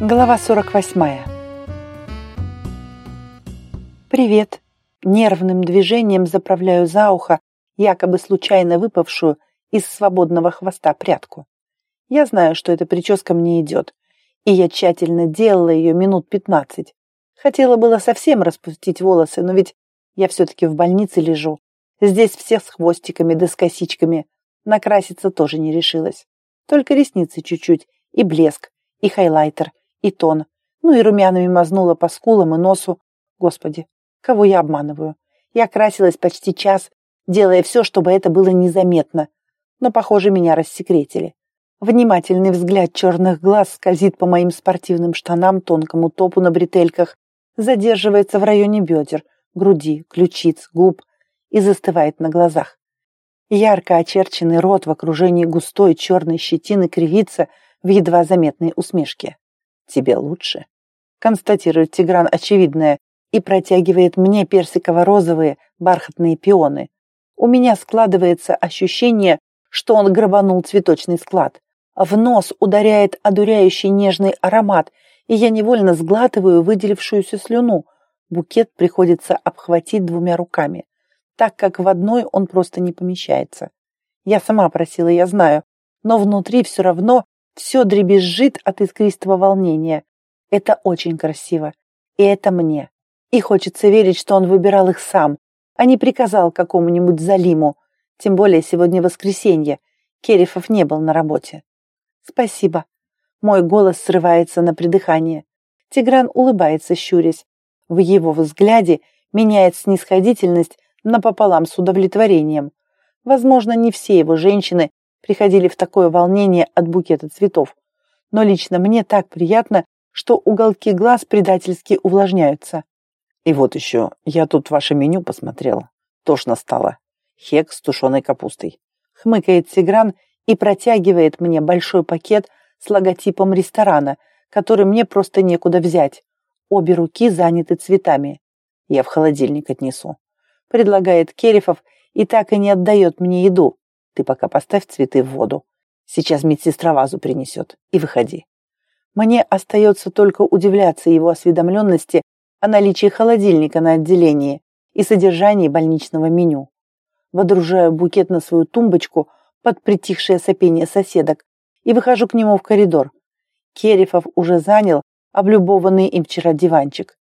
Глава 48. «Привет!» Нервным движением заправляю за ухо, якобы случайно выпавшую из свободного хвоста прядку. Я знаю, что эта прическа мне идет, и я тщательно делала ее минут пятнадцать. Хотела было совсем распустить волосы, но ведь я все-таки в больнице лежу. Здесь все с хвостиками да с косичками. Накраситься тоже не решилась. Только ресницы чуть-чуть, и блеск, и хайлайтер, и тон. Ну и румянами мазнула по скулам и носу. Господи, кого я обманываю? Я красилась почти час, делая все, чтобы это было незаметно. Но, похоже, меня рассекретили. Внимательный взгляд черных глаз скользит по моим спортивным штанам, тонкому топу на бретельках, задерживается в районе бедер, груди, ключиц, губ и застывает на глазах. Ярко очерченный рот в окружении густой черной щетины кривится в едва заметной усмешке тебе лучше», констатирует Тигран очевидное и протягивает мне персиково-розовые бархатные пионы. У меня складывается ощущение, что он грабанул цветочный склад. В нос ударяет одуряющий нежный аромат, и я невольно сглатываю выделившуюся слюну. Букет приходится обхватить двумя руками, так как в одной он просто не помещается. Я сама просила, я знаю, но внутри все равно все дребезжит от искристого волнения. Это очень красиво. И это мне. И хочется верить, что он выбирал их сам, а не приказал какому-нибудь Залиму. Тем более сегодня воскресенье. Керифов не был на работе. Спасибо. Мой голос срывается на придыхание. Тигран улыбается, щурясь. В его взгляде меняет снисходительность напополам с удовлетворением. Возможно, не все его женщины приходили в такое волнение от букета цветов. Но лично мне так приятно, что уголки глаз предательски увлажняются. И вот еще, я тут ваше меню посмотрела. Тошно стало. Хек с тушеной капустой. Хмыкает Сигран и протягивает мне большой пакет с логотипом ресторана, который мне просто некуда взять. Обе руки заняты цветами. Я в холодильник отнесу. Предлагает Керифов и так и не отдает мне еду. Ты пока поставь цветы в воду. Сейчас медсестра вазу принесет. И выходи. Мне остается только удивляться его осведомленности о наличии холодильника на отделении и содержании больничного меню. Водружаю букет на свою тумбочку под притихшее сопение соседок и выхожу к нему в коридор. Керифов уже занял облюбованный им вчера диванчик.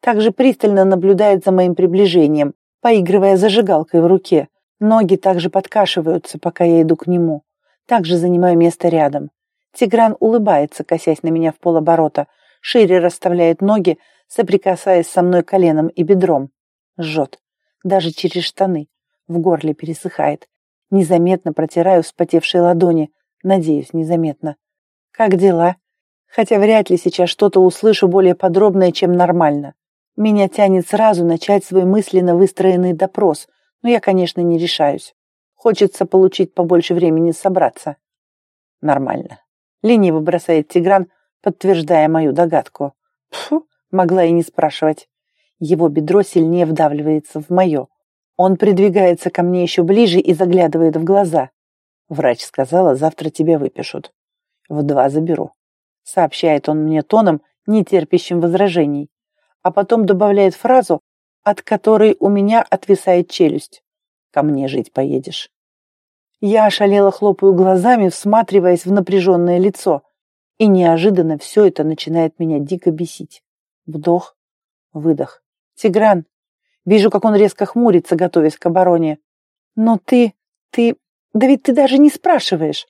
Также пристально наблюдает за моим приближением, поигрывая зажигалкой в руке. Ноги также подкашиваются, пока я иду к нему. Также занимаю место рядом. Тигран улыбается, косясь на меня в полоборота, шире расставляет ноги, соприкасаясь со мной коленом и бедром. Жжет. Даже через штаны. В горле пересыхает. Незаметно протираю вспотевшие ладони. Надеюсь, незаметно. Как дела? Хотя вряд ли сейчас что-то услышу более подробное, чем нормально. Меня тянет сразу начать свой мысленно выстроенный допрос – но я, конечно, не решаюсь. Хочется получить побольше времени собраться. Нормально. Лениво бросает Тигран, подтверждая мою догадку. Фу, могла и не спрашивать. Его бедро сильнее вдавливается в мое. Он придвигается ко мне еще ближе и заглядывает в глаза. Врач сказала, завтра тебя выпишут. В два заберу. Сообщает он мне тоном, не терпящим возражений. А потом добавляет фразу, от которой у меня отвисает челюсть. Ко мне жить поедешь. Я ошалела хлопаю глазами, всматриваясь в напряженное лицо. И неожиданно все это начинает меня дико бесить. Вдох, выдох. Тигран. Вижу, как он резко хмурится, готовясь к обороне. Но ты, ты... Да ведь ты даже не спрашиваешь.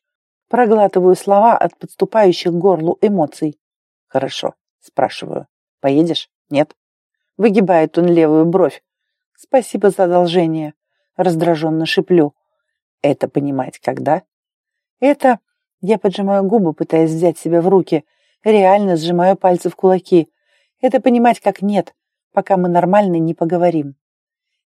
Проглатываю слова от подступающих к горлу эмоций. Хорошо, спрашиваю. Поедешь? Нет? Выгибает он левую бровь. Спасибо за одолжение. Раздраженно шиплю. Это понимать когда? Это... Я поджимаю губы, пытаясь взять себя в руки. Реально сжимаю пальцы в кулаки. Это понимать как нет, пока мы нормально не поговорим.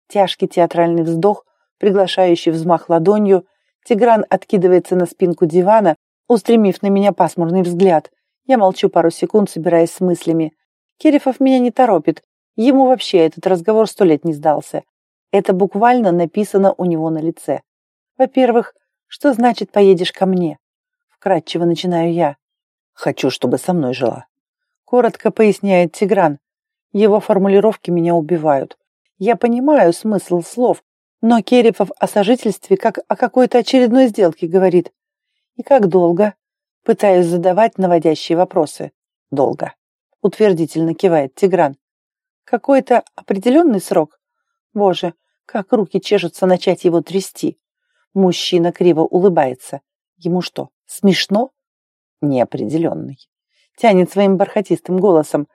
Тяжкий театральный вздох, приглашающий взмах ладонью. Тигран откидывается на спинку дивана, устремив на меня пасмурный взгляд. Я молчу пару секунд, собираясь с мыслями. Керифов меня не торопит, Ему вообще этот разговор сто лет не сдался. Это буквально написано у него на лице. Во-первых, что значит «поедешь ко мне»? Вкратчиво начинаю я. Хочу, чтобы со мной жила. Коротко поясняет Тигран. Его формулировки меня убивают. Я понимаю смысл слов, но Керепов о сожительстве как о какой-то очередной сделке говорит. И как долго? Пытаюсь задавать наводящие вопросы. Долго. Утвердительно кивает Тигран. Какой-то определенный срок? Боже, как руки чешутся начать его трясти. Мужчина криво улыбается. Ему что, смешно? Неопределенный. Тянет своим бархатистым голосом.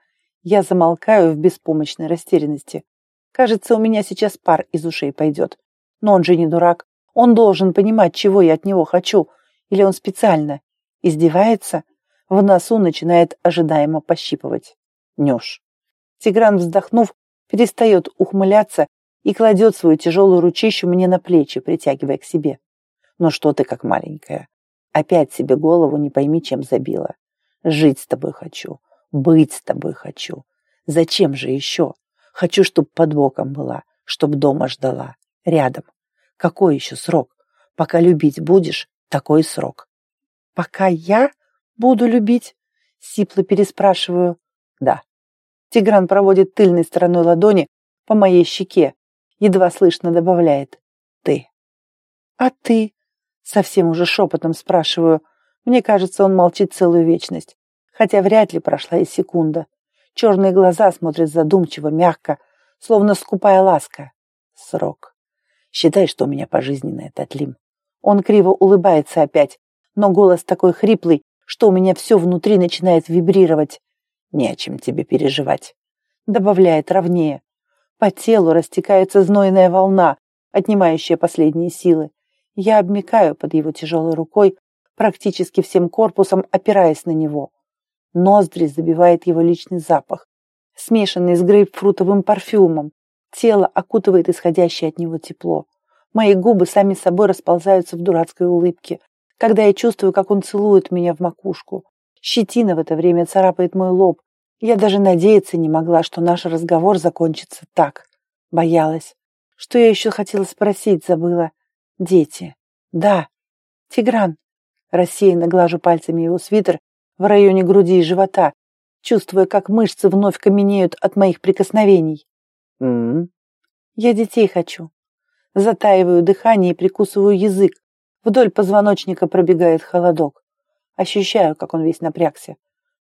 Я замолкаю в беспомощной растерянности. Кажется, у меня сейчас пар из ушей пойдет. Но он же не дурак. Он должен понимать, чего я от него хочу. Или он специально издевается? В носу начинает ожидаемо пощипывать. Нюш. Тигран, вздохнув, перестает ухмыляться и кладет свою тяжелую ручищу мне на плечи, притягивая к себе. Ну что ты как маленькая? Опять себе голову не пойми, чем забила. Жить с тобой хочу, быть с тобой хочу. Зачем же еще? Хочу, чтоб под боком была, чтоб дома ждала, рядом. Какой еще срок? Пока любить будешь, такой срок. Пока я буду любить? Сипло переспрашиваю. Да. Тигран проводит тыльной стороной ладони по моей щеке, едва слышно добавляет. Ты. А ты? Совсем уже шепотом спрашиваю. Мне кажется, он молчит целую вечность, хотя вряд ли прошла и секунда. Черные глаза смотрят задумчиво, мягко, словно скупая ласка. Срок. Считай, что у меня пожизненное, Татлим. Он криво улыбается опять, но голос такой хриплый, что у меня все внутри начинает вибрировать. Не о чем тебе переживать. Добавляет ровнее. По телу растекается знойная волна, отнимающая последние силы. Я обмикаю под его тяжелой рукой, практически всем корпусом опираясь на него. Ноздри забивает его личный запах, смешанный с грейпфрутовым парфюмом. Тело окутывает исходящее от него тепло. Мои губы сами собой расползаются в дурацкой улыбке, когда я чувствую, как он целует меня в макушку. Щетина в это время царапает мой лоб. Я даже надеяться не могла, что наш разговор закончится так. Боялась. Что я еще хотела спросить, забыла. Дети. Да. Тигран. Рассеянно глажу пальцами его свитер в районе груди и живота, чувствуя, как мышцы вновь каменеют от моих прикосновений. М -м -м. Я детей хочу. Затаиваю дыхание и прикусываю язык. Вдоль позвоночника пробегает холодок. Ощущаю, как он весь напрягся.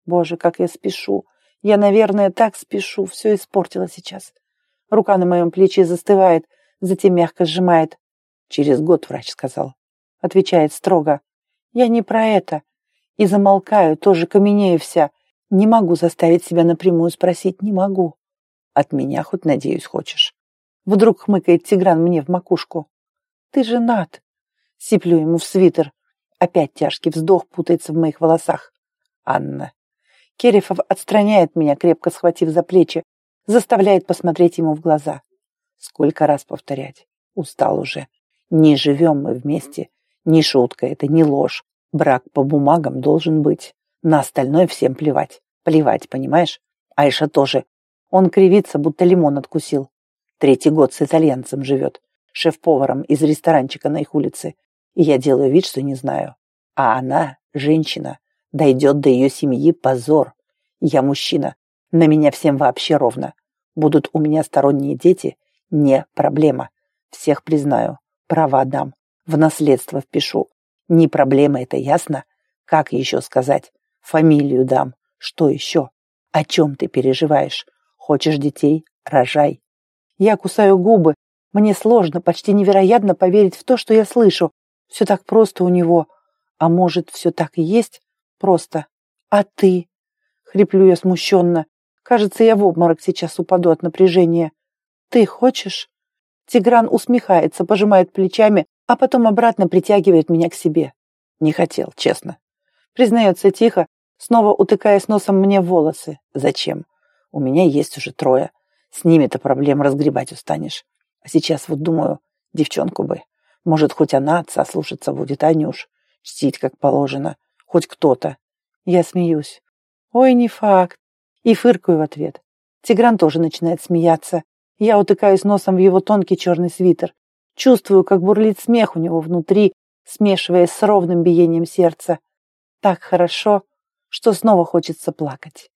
Боже, как я спешу. Я, наверное, так спешу. Все испортила сейчас. Рука на моем плече застывает, затем мягко сжимает. Через год врач сказал. Отвечает строго. Я не про это. И замолкаю, тоже каменею вся. Не могу заставить себя напрямую спросить, не могу. От меня хоть, надеюсь, хочешь. Вдруг хмыкает Тигран мне в макушку. Ты женат. Сиплю ему в свитер. Опять тяжкий вздох путается в моих волосах. Анна. Керефов отстраняет меня, крепко схватив за плечи, заставляет посмотреть ему в глаза. Сколько раз повторять? Устал уже. Не живем мы вместе. Не шутка это, не ложь. Брак по бумагам должен быть. На остальное всем плевать. Плевать, понимаешь? Айша тоже. Он кривится, будто лимон откусил. Третий год с итальянцем живет. Шеф-поваром из ресторанчика на их улице. И я делаю вид, что не знаю. А она, женщина, дойдет до ее семьи позор. Я мужчина. На меня всем вообще ровно. Будут у меня сторонние дети? Не проблема. Всех признаю. Права дам. В наследство впишу. Не проблема это, ясно? Как еще сказать? Фамилию дам. Что еще? О чем ты переживаешь? Хочешь детей? Рожай. Я кусаю губы. Мне сложно, почти невероятно поверить в то, что я слышу. Все так просто у него. А может, все так и есть? Просто. А ты? Хриплю я смущенно. Кажется, я в обморок сейчас упаду от напряжения. Ты хочешь? Тигран усмехается, пожимает плечами, а потом обратно притягивает меня к себе. Не хотел, честно. Признается тихо, снова утыкаясь носом мне в волосы. Зачем? У меня есть уже трое. С ними-то проблем разгребать устанешь. А сейчас вот думаю, девчонку бы. Может, хоть она отца слушаться будет, а Нюш. Чтить как положено. Хоть кто-то. Я смеюсь. Ой, не факт. И фыркаю в ответ. Тигран тоже начинает смеяться. Я утыкаюсь носом в его тонкий черный свитер. Чувствую, как бурлит смех у него внутри, смешиваясь с ровным биением сердца. Так хорошо, что снова хочется плакать.